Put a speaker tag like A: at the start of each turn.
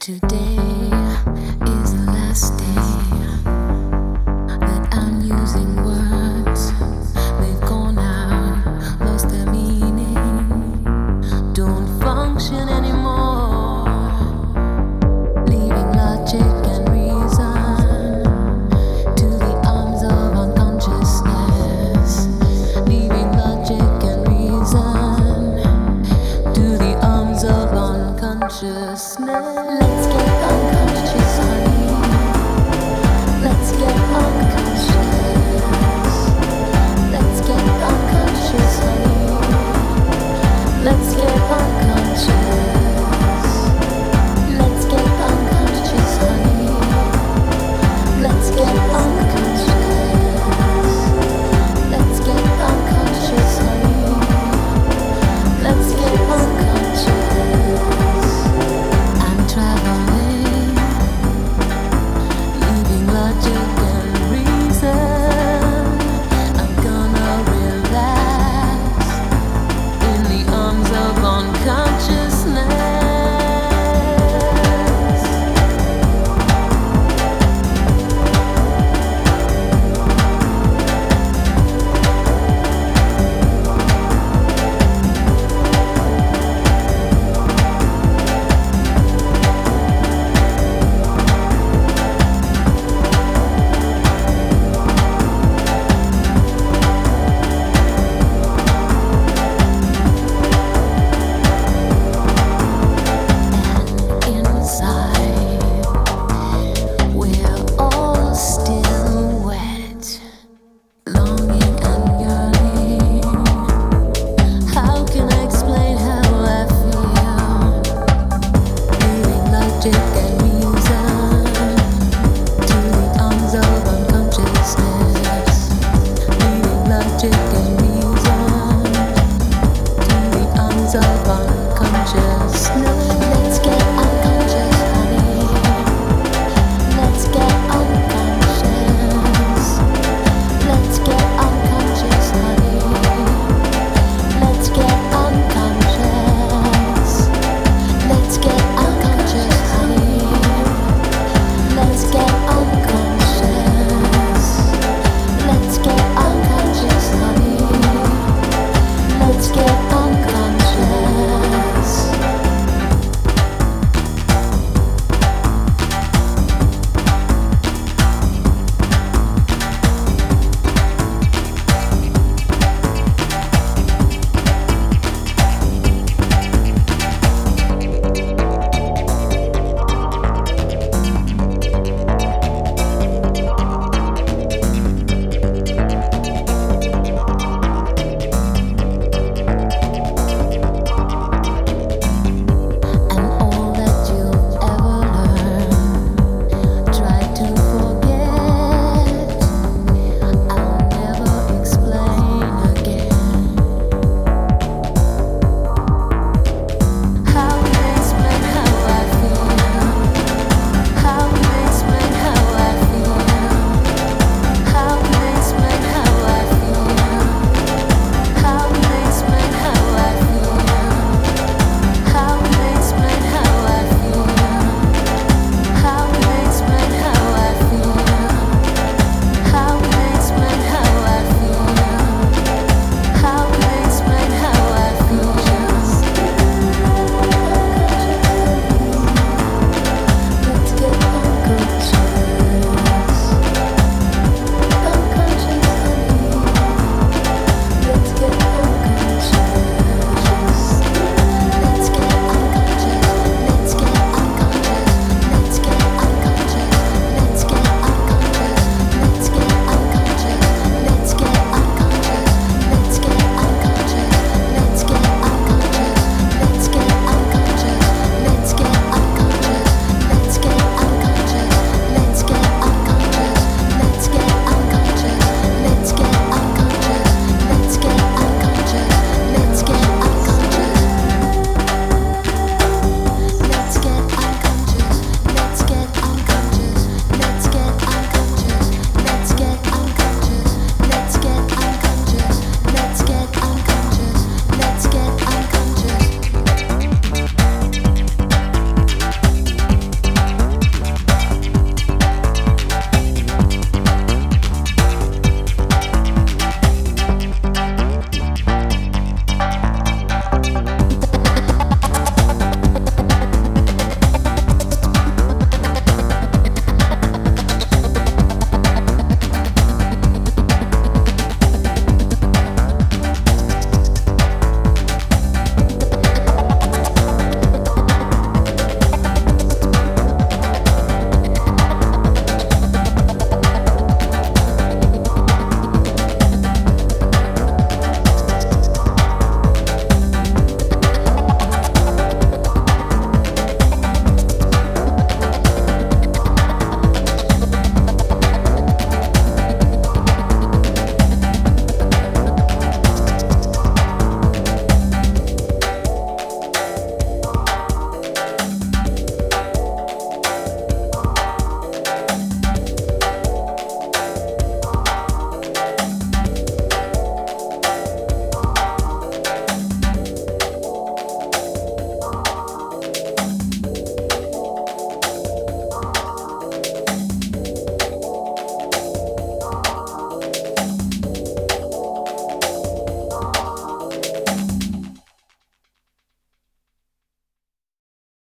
A: today. consciousness.